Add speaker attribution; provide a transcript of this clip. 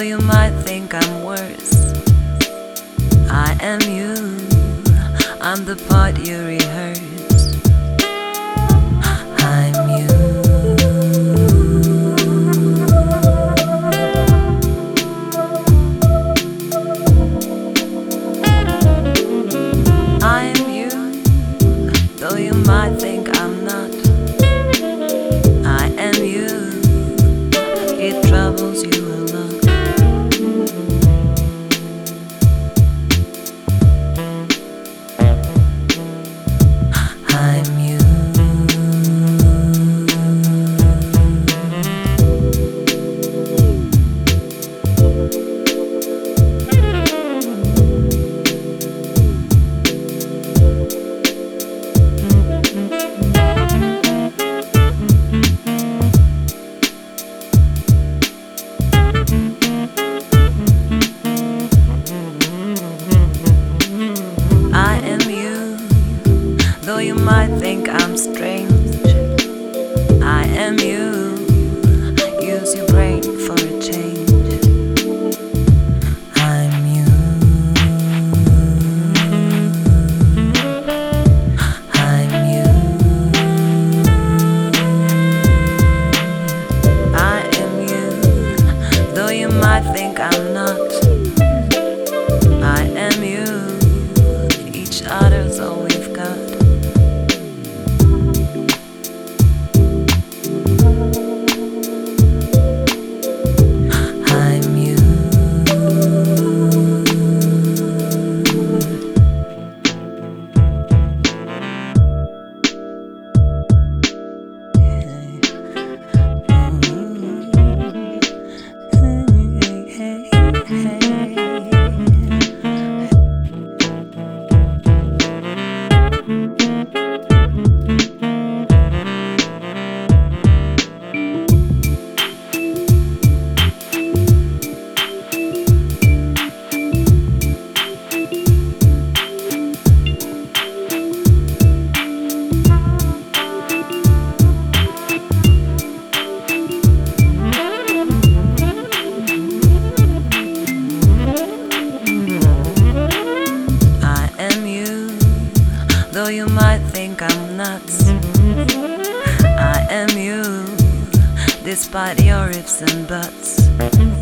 Speaker 1: though you might think I'm worse. I am you, I'm the part you rehearse. I'm you. I'm you, though you might think. think I'm strange. I am you. Despite your ifs and buts.